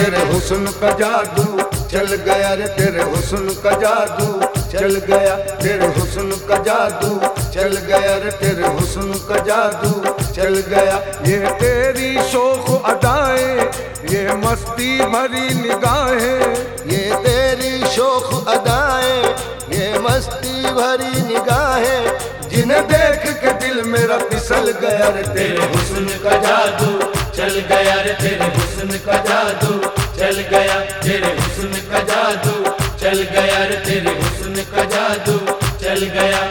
तेरे हुस्न का जादू। चल गया रे तेरे हुस्न का जादू। चल गया तेरे हुस्न का जादू। चल गया रे तेरे हुस्न का जादू। चल गया ये तेरी शोक अदाएँ, ये मस्ती भरी निगाहें। ये तेरी शोक अदाएँ, ये मस्ती भरी निगाहें। जिन्हें देख के दिल मेरा फिसल गया रे तेरे हुस्न का जादू। चल गया रे तेरे हुस्न का जादू। चल गया तेरे हुस्न का जादू। चल गया रे तेरे हुस्न का जादू। चल गया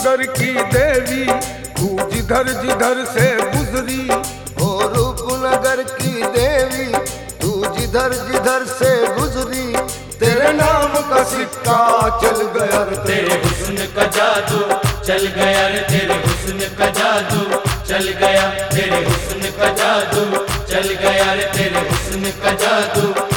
रूपनगर की देवी तू जिधर जिधर से गुजरी। ओ रूपनगर की देवी तू जिधर जिधर से गुजरी। तेरे नाम का सिक्का चल गया तेरे हुस्न का जादू चल गया रे तेरे हुस्न का जादू चल गया। तेरे हुस्न का जादू चल गया रे तेरे हुस्न का जादू।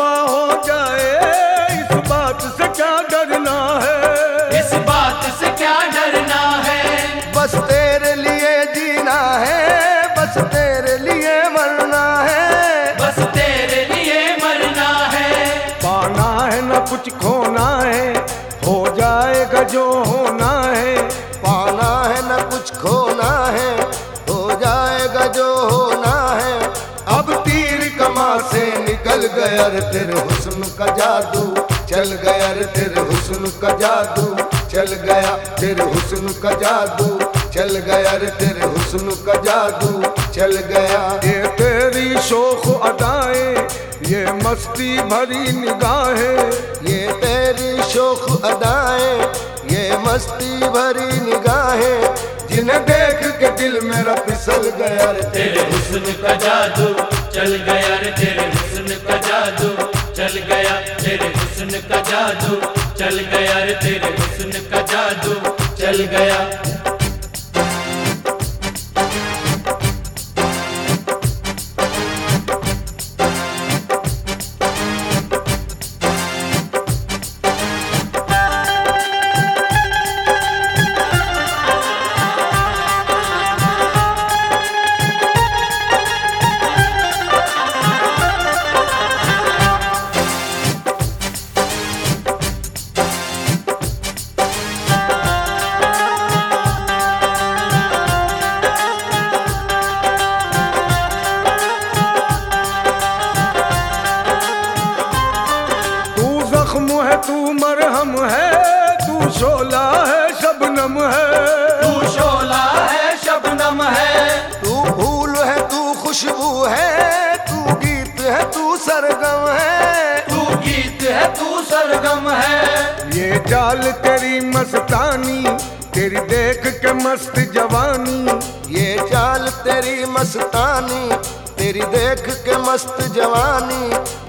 जो हो जाए इस बात से क्या डरना है? इस बात से क्या डरना है? बस तेरे लिए जीना है बस तेरे लिए मरना है। बस तेरे लिए मरना है। पाना है न कुछ खोना है हो जाएगा जो होना है। पाना है न कुछ खोना हो गया रे तेरे हुस्न का जादू। चल गया रे तेरे हुस्न का जादू। चल गया तेरे हुस्न का जादू। चल गया रे तेरे हुस्न का जादू। चल गया। ये तेरी शोक अदाएँ ये मस्ती भरी निगाहें। ये तेरी शोक अदाए ये मस्ती भरी निगाहें। जिन्हें देख के दिल मेरा फिसल गया रे तेरे हुस्न का जादू। चल गया रे जादू। चल गया रे तेरे हुस्न का जादू। चल गया। मरहम है तू शोला है शबनम है। तू शोला है शबनम है। तू फूल है तू खुशबू है तू गीत है तू सरगम है। तू गीत है तू सरगम है। ये चाल तेरी मस्तानी तेरी देख के मस्त जवानी। ये चाल तेरी मस्तानी तेरी देख के मस्त जवानी।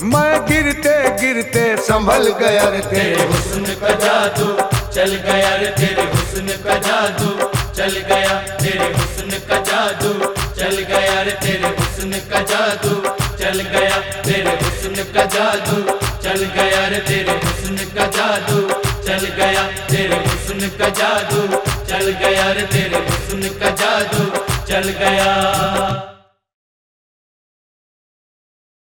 मैं गिरते गिरते संभल गया रे तेरे। हुस्न का जादू, चल गया रे तेरे हुस्न का जादू, चल गया तेरे हुस्न का जादू, चल गया रे तेरे हुस्न का जादू, चल गया तेरे हुस्न का जादू, चल गया रे तेरे हुस्न का जादू, चल गया तेरे हुस्न का जादू, चल गया रे तेरे हुस्न का जादू, चल गया।